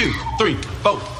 two, three, four.